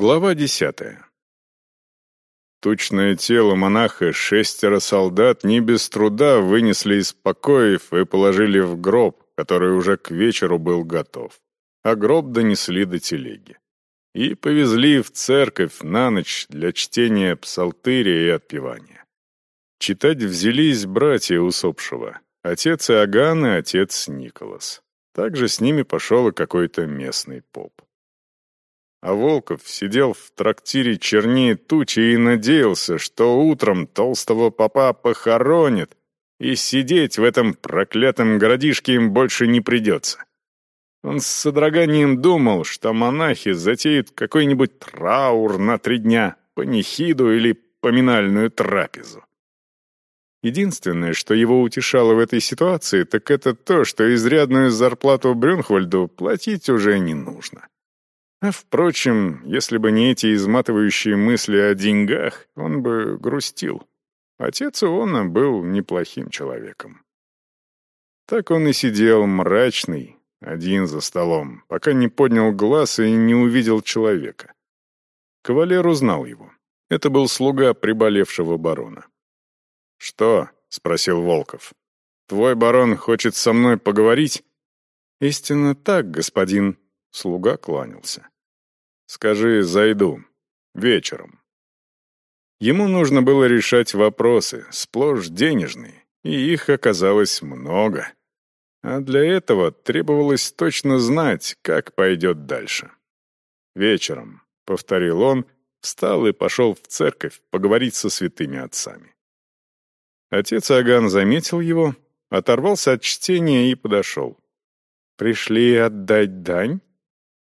Глава десятая. Тучное тело монаха шестеро солдат не без труда вынесли из покоев и положили в гроб, который уже к вечеру был готов. А гроб донесли до телеги. И повезли в церковь на ночь для чтения псалтыря и отпевания. Читать взялись братья усопшего, отец Иоганн и отец Николас. Также с ними пошел и какой-то местный поп. А Волков сидел в трактире чернее тучи и надеялся, что утром толстого попа похоронит, и сидеть в этом проклятом городишке им больше не придется. Он с содроганием думал, что монахи затеют какой-нибудь траур на три дня, панихиду или поминальную трапезу. Единственное, что его утешало в этой ситуации, так это то, что изрядную зарплату Брюнхвальду платить уже не нужно. А впрочем, если бы не эти изматывающие мысли о деньгах, он бы грустил. Отец Иона был неплохим человеком. Так он и сидел мрачный, один за столом, пока не поднял глаз и не увидел человека. Кавалер узнал его. Это был слуга приболевшего барона. «Что?» — спросил Волков. «Твой барон хочет со мной поговорить?» «Истинно так, господин», Слуга кланялся. «Скажи, зайду. Вечером». Ему нужно было решать вопросы, сплошь денежные, и их оказалось много. А для этого требовалось точно знать, как пойдет дальше. «Вечером», — повторил он, встал и пошел в церковь поговорить со святыми отцами. Отец Аган заметил его, оторвался от чтения и подошел. «Пришли отдать дань?»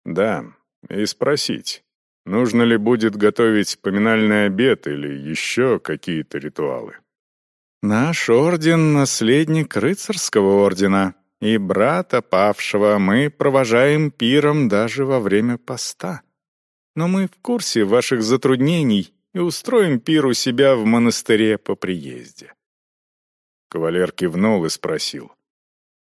Да, и спросить, нужно ли будет готовить поминальный обед или еще какие-то ритуалы. Наш орден — наследник рыцарского ордена, и брата павшего мы провожаем пиром даже во время поста. Но мы в курсе ваших затруднений и устроим пир у себя в монастыре по приезде». Кавалер кивнул и спросил.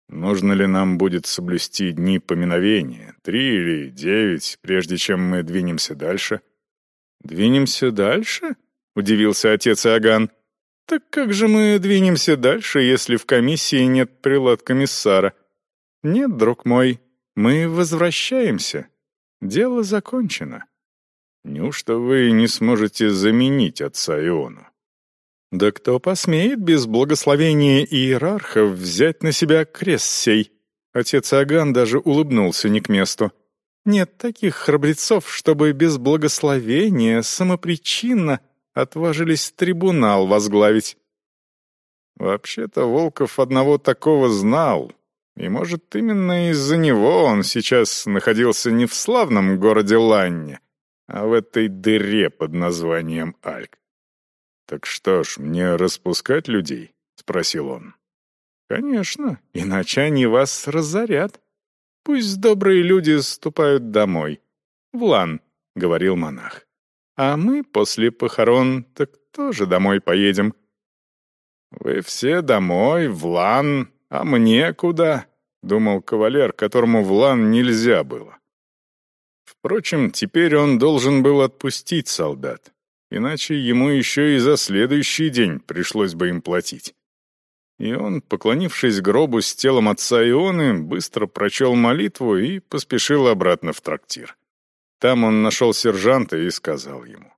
Нужно ли нам будет соблюсти дни поминовения, три или девять, прежде чем мы двинемся дальше? Двинемся дальше? Удивился отец Аган. Так как же мы двинемся дальше, если в комиссии нет прилад комиссара? Нет, друг мой, мы возвращаемся. Дело закончено. Неужто вы не сможете заменить отца Иону? Да кто посмеет без благословения иерархов взять на себя крест сей? Отец Аган даже улыбнулся не к месту. Нет таких храбрецов, чтобы без благословения самопричинно отважились трибунал возглавить. Вообще-то Волков одного такого знал, и, может, именно из-за него он сейчас находился не в славном городе Ланне, а в этой дыре под названием Альк. «Так что ж, мне распускать людей?» — спросил он. «Конечно, иначе они вас разорят. Пусть добрые люди ступают домой. В лан», — говорил монах. «А мы после похорон так тоже домой поедем». «Вы все домой, в лан, а мне куда?» — думал кавалер, которому в лан нельзя было. Впрочем, теперь он должен был отпустить солдат иначе ему еще и за следующий день пришлось бы им платить. И он, поклонившись гробу с телом отца Ионы, быстро прочел молитву и поспешил обратно в трактир. Там он нашел сержанта и сказал ему.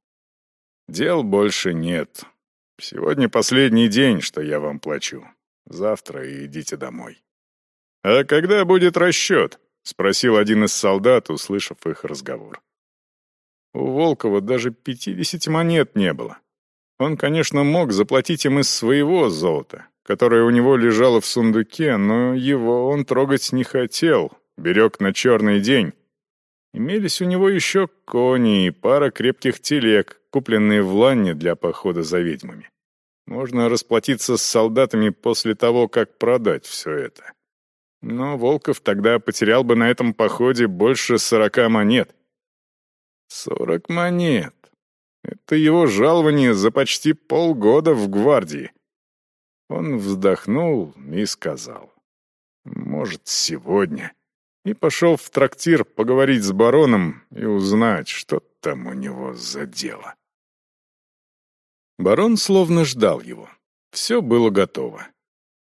«Дел больше нет. Сегодня последний день, что я вам плачу. Завтра идите домой». «А когда будет расчет?» — спросил один из солдат, услышав их разговор. У Волкова даже пятидесяти монет не было. Он, конечно, мог заплатить им из своего золота, которое у него лежало в сундуке, но его он трогать не хотел, берег на черный день. Имелись у него еще кони и пара крепких телег, купленные в Ланне для похода за ведьмами. Можно расплатиться с солдатами после того, как продать все это. Но Волков тогда потерял бы на этом походе больше сорока монет, Сорок монет. Это его жалование за почти полгода в гвардии. Он вздохнул и сказал. «Может, сегодня?» И пошел в трактир поговорить с бароном и узнать, что там у него за дело? Барон словно ждал его. Все было готово.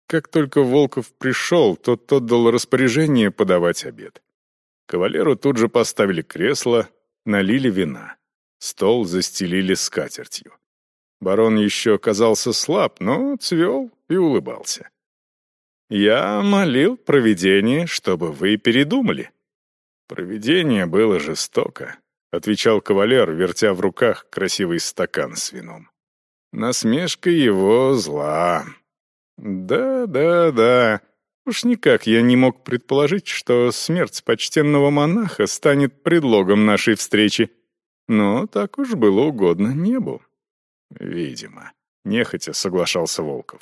Как только Волков пришел, тот отдал распоряжение подавать обед. Кавалеру тут же поставили кресло, налили вина. Стол застелили скатертью. Барон еще казался слаб, но цвел и улыбался. «Я молил провидение, чтобы вы передумали». «Провидение было жестоко», — отвечал кавалер, вертя в руках красивый стакан с вином. «Насмешка его зла». «Да, да, да. Уж никак я не мог предположить, что смерть почтенного монаха станет предлогом нашей встречи. Но так уж было угодно небу». «Видимо», — нехотя соглашался Волков.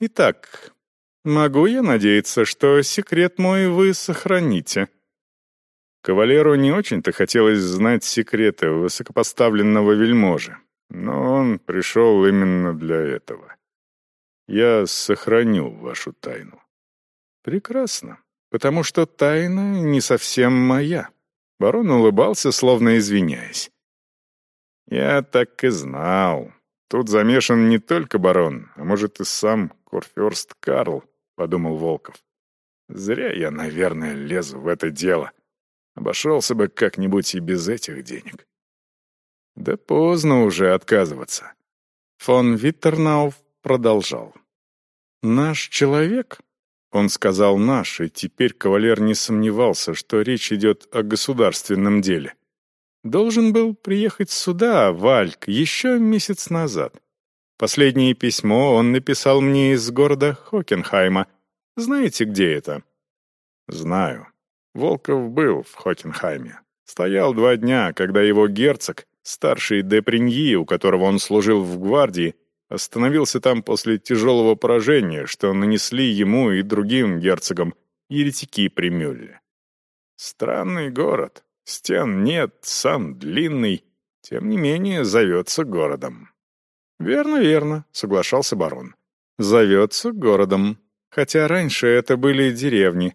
«Итак, Могу я надеяться, что секрет мой вы сохраните?» Кавалеру не очень-то хотелось знать секреты высокопоставленного вельможи, но он пришел именно для этого. «Я сохраню вашу тайну». «Прекрасно, потому что тайна не совсем моя». Барон улыбался, словно извиняясь. «Я так и знал. Тут замешан не только барон, а может и сам Курфюрст Карл. — подумал Волков. «Зря я, наверное, лезу в это дело. Обошелся бы как-нибудь и без этих денег». Да поздно уже отказываться. Фон Виттернауф продолжал. «Наш человек?» Он сказал «наш», теперь кавалер не сомневался, что речь идет о государственном деле. Должен был приехать сюда, Вальк, еще месяц назад. Последнее письмо он написал мне из города Хокенхайма. Знаете, где это?» «Знаю. Волков был в Хокенхайме. Стоял два дня, когда его герцог, старший де Приньи, у которого он служил в гвардии, остановился там после тяжелого поражения, что нанесли ему и другим герцогам еретики при Мюлле. Странный город. Стен нет, сам длинный, тем не менее зовется городом. «Верно, верно», — соглашался барон. «Зовется городом. Хотя раньше это были деревни.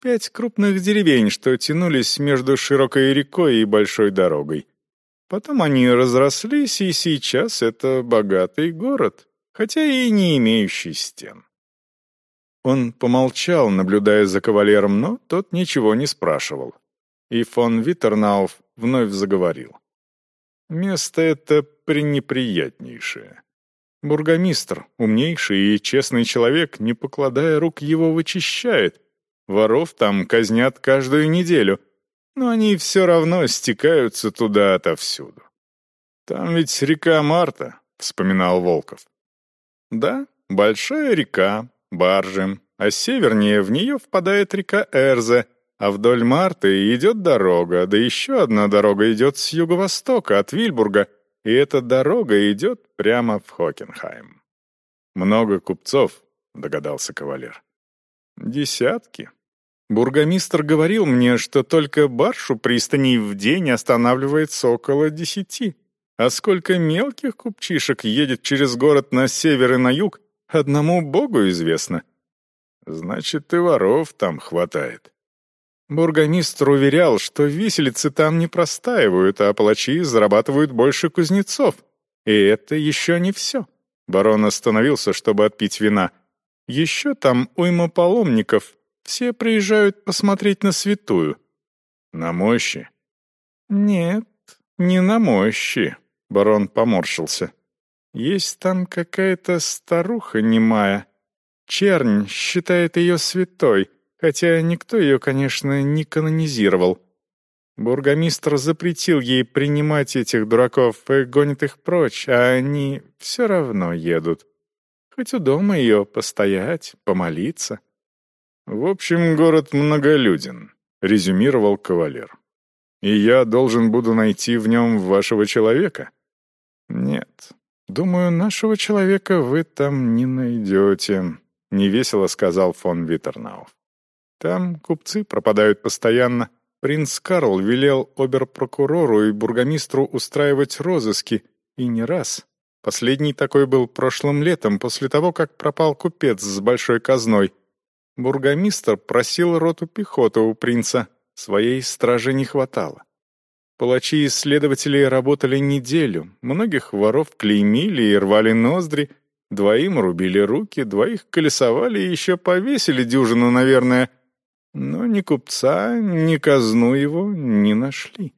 Пять крупных деревень, что тянулись между широкой рекой и большой дорогой. Потом они разрослись, и сейчас это богатый город, хотя и не имеющий стен». Он помолчал, наблюдая за кавалером, но тот ничего не спрашивал. И фон Виттернауф вновь заговорил. Место это пренеприятнейшее. Бургомистр, умнейший и честный человек, не покладая рук, его вычищает. Воров там казнят каждую неделю, но они все равно стекаются туда отовсюду. «Там ведь река Марта», — вспоминал Волков. «Да, большая река, баржи, а севернее в нее впадает река Эрзе, а вдоль Марты идет дорога, да еще одна дорога идет с юго-востока, от Вильбурга, и эта дорога идет прямо в Хокенхайм. «Много купцов», — догадался кавалер. «Десятки. Бургомистр говорил мне, что только баршу пристани в день останавливается около десяти. А сколько мелких купчишек едет через город на север и на юг, одному богу известно. Значит, и воров там хватает. Бургомистр уверял, что виселицы там не простаивают, а палачи зарабатывают больше кузнецов. И это еще не все. Барон остановился, чтобы отпить вина. Еще там уйма паломников. Все приезжают посмотреть на святую. На мощи? Нет, не на мощи. Барон поморщился. Есть там какая-то старуха немая. Чернь считает ее святой — хотя никто ее, конечно, не канонизировал. Бургомистр запретил ей принимать этих дураков и гонит их прочь, а они все равно едут. Хоть у дома ее постоять, помолиться. «В общем, город многолюден», — резюмировал кавалер. «И я должен буду найти в нем вашего человека?» «Нет, думаю, нашего человека вы там не найдете», — невесело сказал фон Виттернауф. Там купцы пропадают постоянно. Принц Карл велел оберпрокурору и бургомистру устраивать розыски, и не раз. Последний такой был прошлым летом, после того, как пропал купец с большой казной. Бургомистр просил роту пехоты у принца, своей стражи не хватало. Палачи и следователи работали неделю, многих воров клеймили и рвали ноздри, двоим рубили руки, двоих колесовали и еще повесили дюжину, наверное, но ни купца, ни казну его не нашли.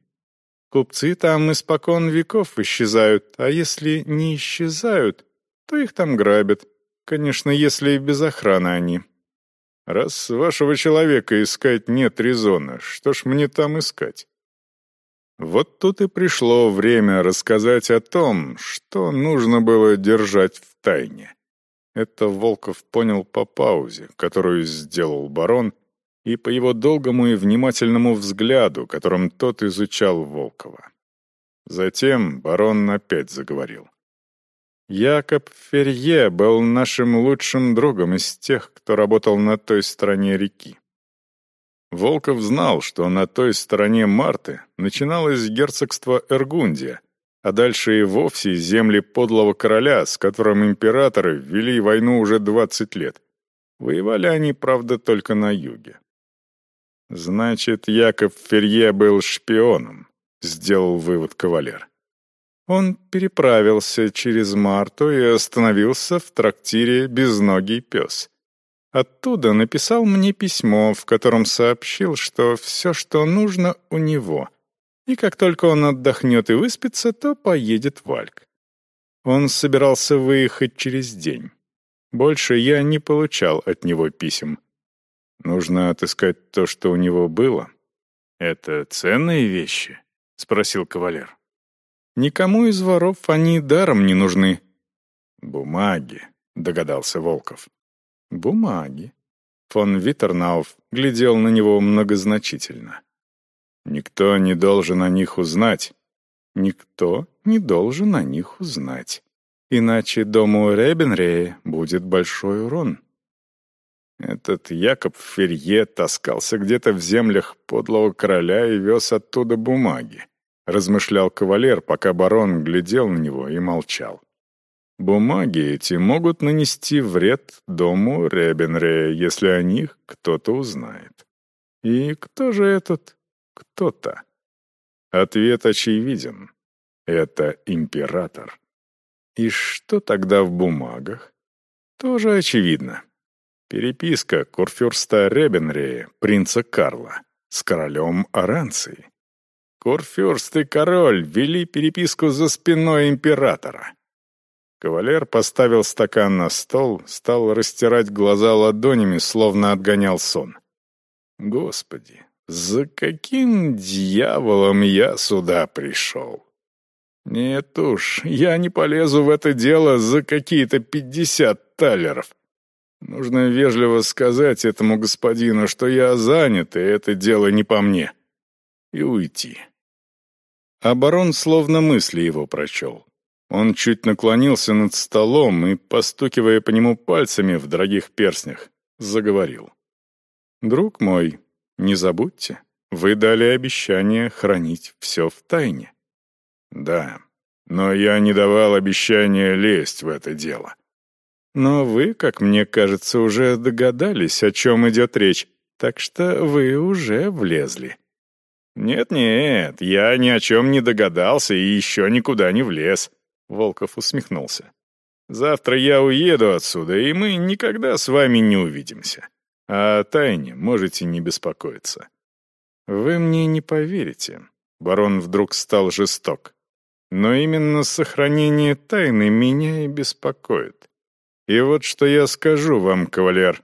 Купцы там испокон веков исчезают, а если не исчезают, то их там грабят. Конечно, если и без охраны они. Раз вашего человека искать нет резона, что ж мне там искать? Вот тут и пришло время рассказать о том, что нужно было держать в тайне. Это Волков понял по паузе, которую сделал барон, и по его долгому и внимательному взгляду, которым тот изучал Волкова. Затем барон опять заговорил. Якоб Ферье был нашим лучшим другом из тех, кто работал на той стороне реки. Волков знал, что на той стороне Марты начиналось герцогство Эргундия, а дальше и вовсе земли подлого короля, с которым императоры вели войну уже 20 лет. Воевали они, правда, только на юге. «Значит, Яков Ферье был шпионом», — сделал вывод кавалер. Он переправился через Марту и остановился в трактире «Безногий пес». Оттуда написал мне письмо, в котором сообщил, что все, что нужно, у него. И как только он отдохнет и выспится, то поедет в Альк. Он собирался выехать через день. Больше я не получал от него писем. Нужно отыскать то, что у него было. «Это ценные вещи?» — спросил кавалер. Никому из воров они даром не нужны. Бумаги, догадался Волков. Бумаги. Фон Виттернауф глядел на него многозначительно. Никто не должен о них узнать. Никто не должен о них узнать. Иначе дому Ребенрея будет большой урон. Этот Якоб Ферье таскался где-то в землях подлого короля и вез оттуда бумаги размышлял кавалер, пока барон глядел на него и молчал. Бумаги эти могут нанести вред дому Ребенрея, если о них кто-то узнает. И кто же этот кто-то? Ответ очевиден. Это император. И что тогда в бумагах? Тоже очевидно. Переписка курфюрста Ребенрея, принца Карла, с королем Аранции. Курфюрст и король вели переписку за спиной императора. Кавалер поставил стакан на стол, стал растирать глаза ладонями, словно отгонял сон. «Господи, за каким дьяволом я сюда пришел?» «Нет уж, я не полезу в это дело за какие-то пятьдесят талеров. Нужно вежливо сказать этому господину, что я занят, и это дело не по мне. И уйти. А барон словно мысли его прочел. Он чуть наклонился над столом и, постукивая по нему пальцами в дорогих перстнях, заговорил. «Друг мой, не забудьте, вы дали обещание хранить все в тайне». «Да, но я не давал обещания лезть в это дело». «Но вы, как мне кажется, уже догадались, о чем идет речь, так что вы уже влезли». «Нет-нет, я ни о чем не догадался и еще никуда не влез», — Волков усмехнулся. «Завтра я уеду отсюда, и мы никогда с вами не увидимся. А о тайне можете не беспокоиться». «Вы мне не поверите», — барон вдруг стал жесток. «Но именно сохранение тайны меня и беспокоит. И вот что я скажу вам, кавалер.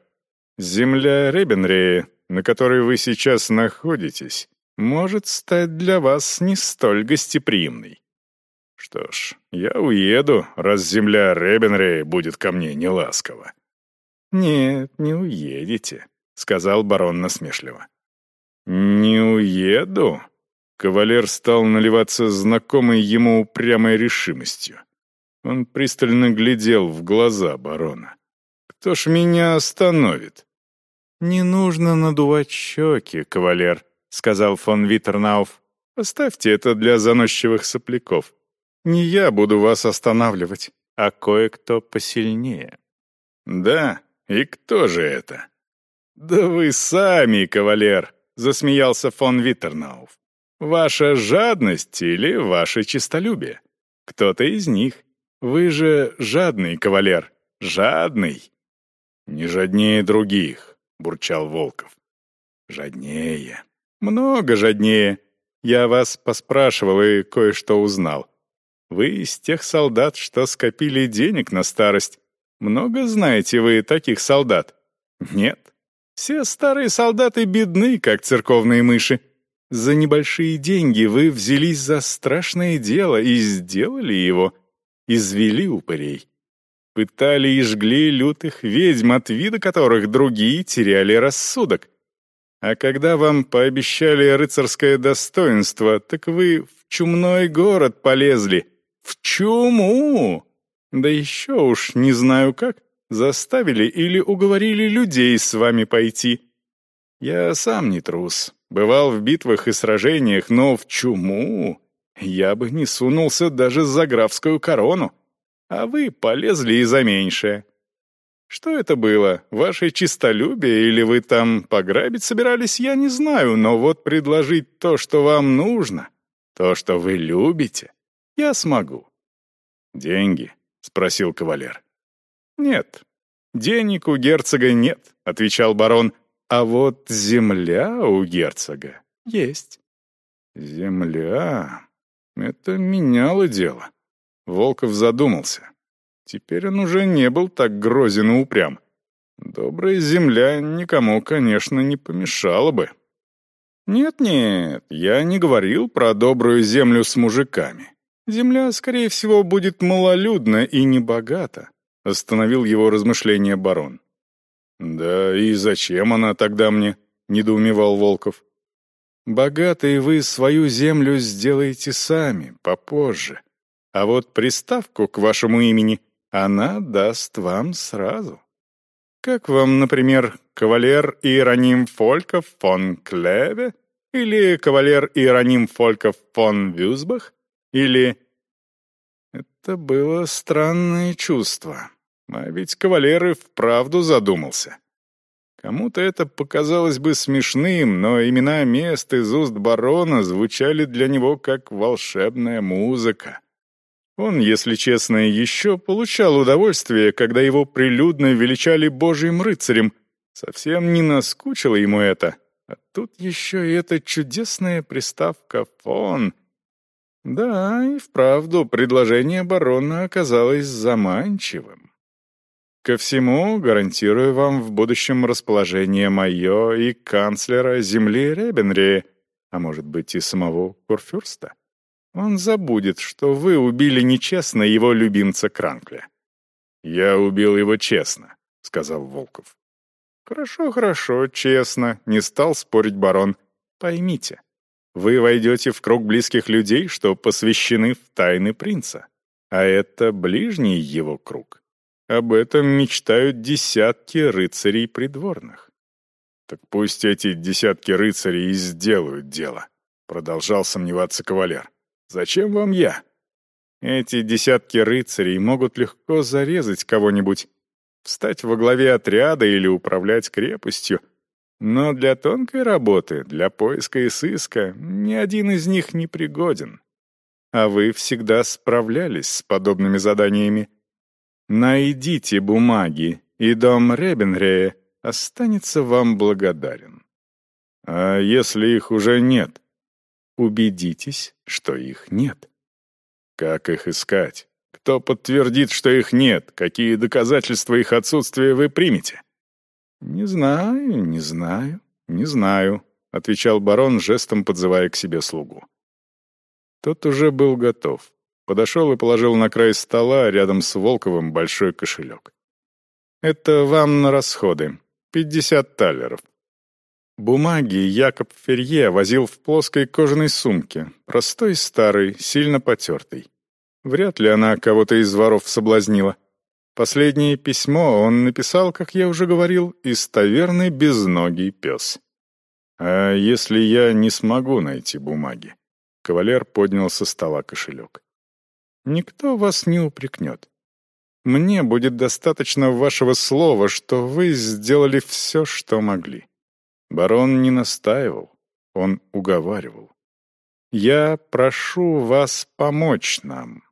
Земля Ребенрея, на которой вы сейчас находитесь, может стать для вас не столь гостеприимной. Что ж, я уеду, раз земля Ребенрея будет ко мне неласкова. «Нет, не уедете», — сказал барон насмешливо. «Не уеду?» Кавалер стал наливаться знакомой ему упрямой решимостью. Он пристально глядел в глаза барона. «Кто ж меня остановит?» «Не нужно надувать щеки, кавалер», — сказал фон Виттернауф. «Оставьте это для заносчивых сопляков. Не я буду вас останавливать, а кое-кто посильнее». «Да? И кто же это?» «Да вы сами, кавалер!» — засмеялся фон Виттернауф. Ваша жадность или ваше честолюбие? Кто-то из них. Вы же жадный кавалер. Жадный. Не жаднее других, бурчал Волков. Жаднее. Много жаднее. Я вас поспрашивал и кое-что узнал. Вы из тех солдат, что скопили денег на старость. Много знаете вы таких солдат? Нет. Все старые солдаты бедны, как церковные мыши. За небольшие деньги вы взялись за страшное дело и сделали его. Извели упырей. Пытали и жгли лютых ведьм, от вида которых другие теряли рассудок. А когда вам пообещали рыцарское достоинство, так вы в чумной город полезли. В чуму! Да еще уж не знаю как, заставили или уговорили людей с вами пойти. Я сам не трус, бывал в битвах и сражениях, но в чуму я бы не сунулся даже за графскую корону. А вы полезли и за меньшее. Что это было? Ваше чистолюбие или вы там пограбить собирались, я не знаю, но вот предложить то, что вам нужно, то, что вы любите, я смогу. Деньги? спросил кавалер. Нет. Денег у герцога нет, отвечал барон. А вот земля у герцога есть. Земля? Это меняло дело. Волков задумался. Теперь он уже не был так грозен и упрям. Добрая земля никому, конечно, не помешала бы. Нет-нет, я не говорил про добрую землю с мужиками. Земля, скорее всего, будет малолюдна и небогата, остановил его размышления барон. Да и зачем она тогда мне? недоумевал Волков. Богатые вы свою землю сделаете сами, попозже. А вот приставку к вашему имени она даст вам сразу. Как вам, например, кавалер Иероним Фольков фон Клеве или кавалер Иероним Фольков фон Вюсбах или... Это было странное чувство. А ведь кавалер и вправду задумался. Кому-то это показалось бы смешным, но имена мест из уст барона звучали для него как волшебная музыка. Он, если честно, еще получал удовольствие, когда его прилюдно величали божьим рыцарем. Совсем не наскучило ему это. А тут еще и эта чудесная приставка «фон». Да, и вправду, предложение барона оказалось заманчивым. Ко всему, гарантирую вам в будущем расположение мое и канцлера земли Ребенри, а может быть и самого Курфюрста. Он забудет, что вы убили нечестно его любимца Кранкля». «Я убил его честно», — сказал Волков. «Хорошо, хорошо, честно», — не стал спорить барон. «Поймите, вы войдете в круг близких людей, что посвящены в тайны принца. А это ближний его круг. Об этом мечтают десятки рыцарей придворных». «Так пусть эти десятки рыцарей и сделают дело», — продолжал сомневаться кавалер. Зачем вам я? Эти десятки рыцарей могут легко зарезать кого-нибудь, встать во главе отряда или управлять крепостью. Но для тонкой работы, для поиска и сыска, ни один из них не пригоден. А вы всегда справлялись с подобными заданиями. Найдите бумаги, и дом Ребенрея останется вам благодарен. А если их уже нет? Убедитесь, что их нет. Как их искать? Кто подтвердит, что их нет? Какие доказательства их отсутствия вы примете? Не знаю, не знаю, не знаю, отвечал барон, жестом подзывая к себе слугу. Тот уже был готов. Подошел и положил на край стола рядом с Волковым большой кошелек. «Это вам на расходы. Пятьдесят талеров. Бумаги Якоб Ферье возил в плоской кожаной сумке, простой старой, сильно потертой. Вряд ли она кого-то из воров соблазнила. Последнее письмо он написал, как я уже говорил, из таверны «Безногий пес». «А если я не смогу найти бумаги?» Кавалер поднял со стола кошелек. «Никто вас не упрекнет. Мне будет достаточно вашего слова, что вы сделали все, что могли. Барон не настаивал, он уговаривал. Я прошу вас помочь нам.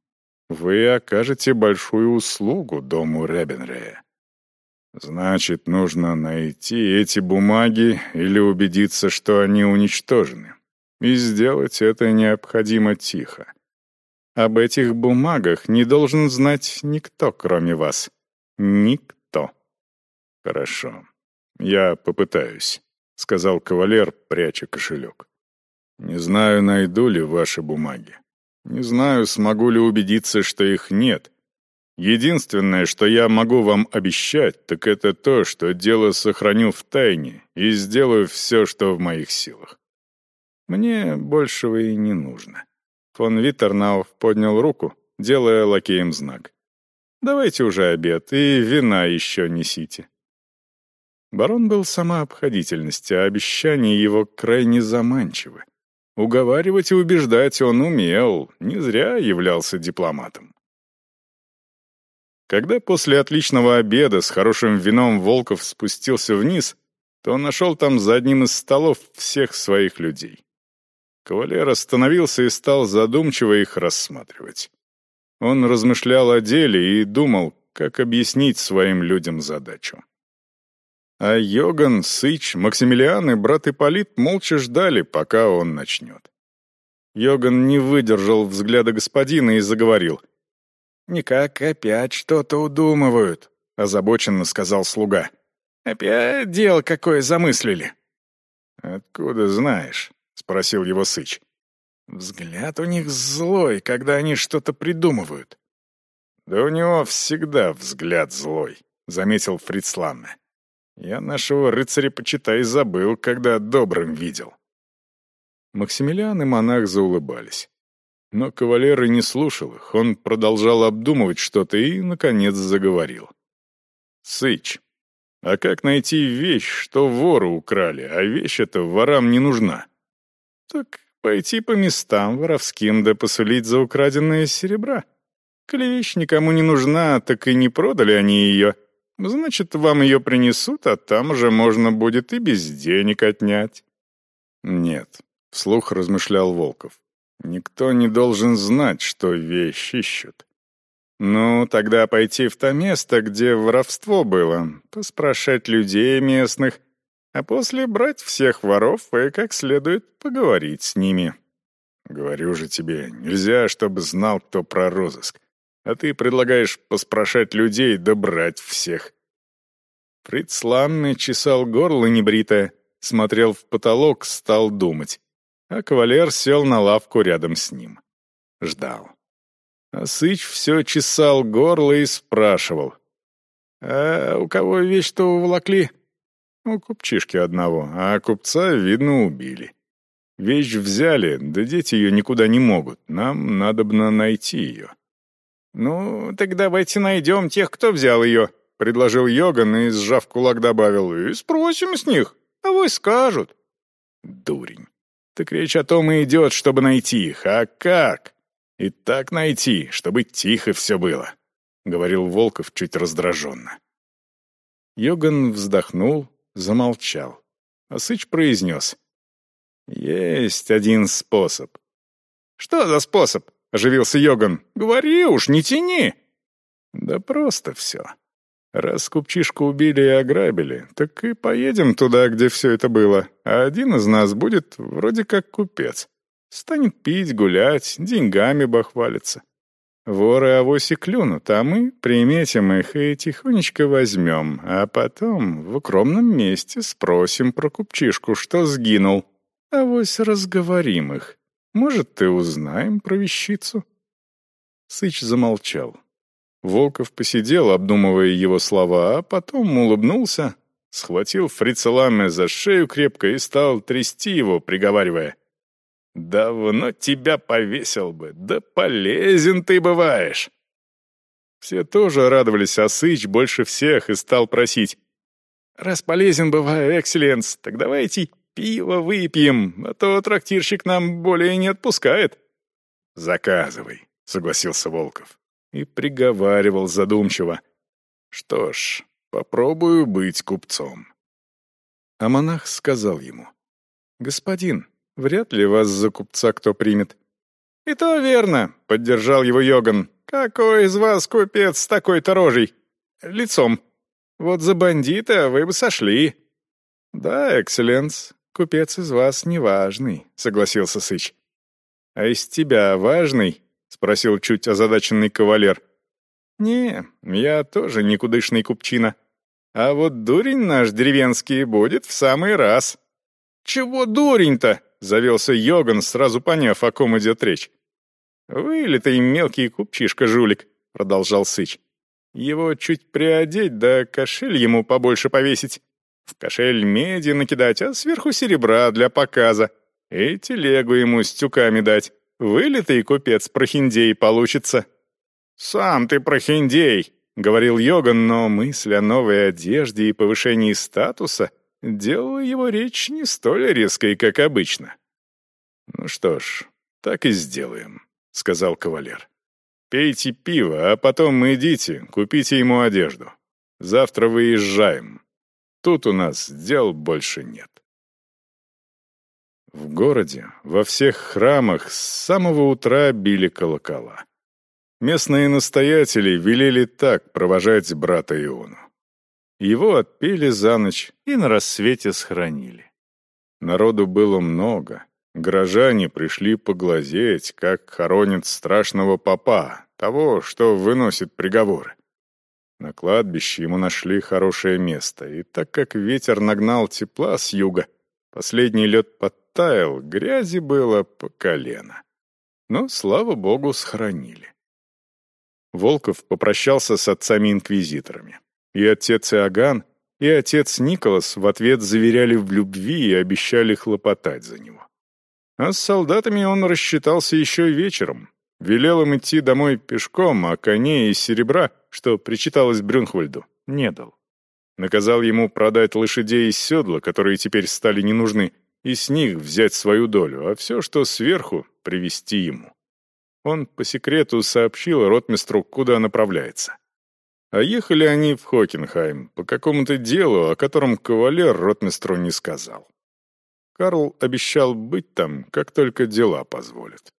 Вы окажете большую услугу дому Ребенрея. Значит, нужно найти эти бумаги или убедиться, что они уничтожены. И сделать это необходимо тихо. Об этих бумагах не должен знать никто, кроме вас. Никто. Хорошо. Я попытаюсь, сказал кавалер, пряча кошелек. Не знаю, найду ли ваши бумаги. Не знаю, смогу ли убедиться, что их нет. Единственное, что я могу вам обещать, так это то, что дело сохраню в тайне и сделаю все, что в моих силах. Мне большего и не нужно. Фон Виттернауф поднял руку, делая лакеем знак. «Давайте уже обед, и вина еще несите». Барон был сама обходительность, а обещания его крайне заманчивы. Уговаривать и убеждать он умел, не зря являлся дипломатом. Когда после отличного обеда с хорошим вином Волков спустился вниз, то нашел там за одним из столов всех своих людей. Кавалер остановился и стал задумчиво их рассматривать. Он размышлял о деле и думал, как объяснить своим людям задачу. А Йоган, Сыч, Максимилиан и брат Ипполит молча ждали, пока он начнет. Йоган не выдержал взгляда господина и заговорил. «Никак опять что-то удумывают», — озабоченно сказал слуга. «Опять дело какое замыслили». «Откуда знаешь?» — спросил его Сыч. «Взгляд у них злой, когда они что-то придумывают». «Да у него всегда взгляд злой», — заметил Фрицланне. Я нашего рыцаря, почитай, забыл, когда добрым видел». Максимилиан и монах заулыбались. Но кавалер и не слушал их, он продолжал обдумывать что-то и, наконец, заговорил. «Сыч, а как найти вещь, что воры украли, а вещь эта ворам не нужна?» «Так пойти по местам воровским да посулить за украденное серебра. Коли вещь никому не нужна, так и не продали они ее, Значит, вам ее принесут, а там уже можно будет и без денег отнять». «Нет», — вслух размышлял Волков. «Никто не должен знать, что вещь ищут. Ну, тогда пойти в то место, где воровство было, поспрашать людей местных, а после брать всех воров и как следует поговорить с ними. Говорю же тебе, нельзя, чтобы знал кто про розыск. А ты предлагаешь поспрашать людей да всех. Фриц чесал горло небритое, смотрел в потолок, стал думать. А кавалер сел на лавку рядом с ним. Ждал. А Сыч все чесал горло и спрашивал. «А у кого вещь-то уволокли?» «У купчишки одного, а купца, видно, убили. Вещь взяли, да дети ее никуда не могут. Нам надобно найти ее». «Ну, так давайте найдем тех, кто взял ее», — предложил Йоган и, сжав кулак, добавил, «и спросим с них, а вы скажут». Дурень. Так речь о том и идет, чтобы найти их. А как? И так найти, чтобы тихо все было, — говорил Волков чуть раздраженно. Йоган вздохнул, замолчал. А Сыч произнес. «Есть один способ». «Что за способ?» — оживился Йоган. «Говори уж, не тяни!» «Да просто все. Раз купчишку убили и ограбили, так и поедем туда, где все это было, а один из нас будет вроде как купец. Станет пить, гулять, деньгами бахвалиться. Воры авось и клюнут, а мы приметим их и тихонечко возьмем, а потом в укромном месте спросим про купчишку, что сгинул. Авось разговорим их. Может, и узнаем про вещицу?» Сыч замолчал. Волков посидел, обдумывая его слова, а потом улыбнулся, схватил Фрицеламе за шею крепко и стал трясти его, приговаривая. «Давно тебя повесил бы, да полезен ты бываешь!» Все тоже радовались, а Сыч больше всех и стал просить. «Раз полезен бываю, экселленс, так давайте пиво выпьем, а то трактирщик нам более не отпускает». «Заказывай», — согласился Волков. И приговаривал задумчиво. «Что ж, попробую быть купцом». А монах сказал ему. «Господин, Вряд ли вас за купца кто примет». «И то верно», — поддержал его Йоган. «Какой из вас купец с такой-то рожей? Лицом. Вот за бандита вы бы сошли». «Да, экселленс, купец из вас неважный», — согласился Сыч. «А из тебя важный?» — спросил чуть озадаченный кавалер. «Не, я тоже никудышный купчина. А вот дурень наш деревенский будет в самый раз». «Чего дурень-то?» — завелся Йоган, сразу поняв, о ком идет речь. «Вылитый мелкий купчишка-жулик», — продолжал Сыч. «Его чуть приодеть, да кошель ему побольше повесить. В кошель меди накидать, а сверху серебра для показа. И телегу ему с тюками дать. Вылитый купец-прохиндей получится». «Сам ты прохиндей», — говорил Йоган, но мысль о новой одежде и повышении статуса делала его речь не столь резкой, как обычно. «Ну что ж, так и сделаем», — сказал кавалер. «Пейте пиво, а потом идите, купите ему одежду. Завтра выезжаем. Тут у нас дел больше нет». В городе, во всех храмах с самого утра били колокола. Местные настоятели велели так провожать брата Иону. Его отпели за ночь и на рассвете схоронили. Народу было много, Горожане пришли поглазеть, как хоронят страшного попа, того, что выносит приговоры. На кладбище ему нашли хорошее место, и так как ветер нагнал тепла с юга, последний лед подтаял, грязи было по колено. Но, слава богу, схоронили. Волков попрощался с отцами-инквизиторами. И отец Иоганн, и отец Николас в ответ заверяли в любви и обещали хлопотать за него. А с солдатами он рассчитался еще вечером. Велел им идти домой пешком, а коней из серебра, что причиталось Брюнхвальду, не дал. Наказал ему продать лошадей из седла, которые теперь стали не нужны, и с них взять свою долю, а все, что сверху, привезти ему. Он по секрету сообщил ротмистру, куда направляется. А ехали они в Хокенхайм по какому-то делу, о котором кавалер ротмистру не сказал. Карл обещал быть там, как только дела позволят.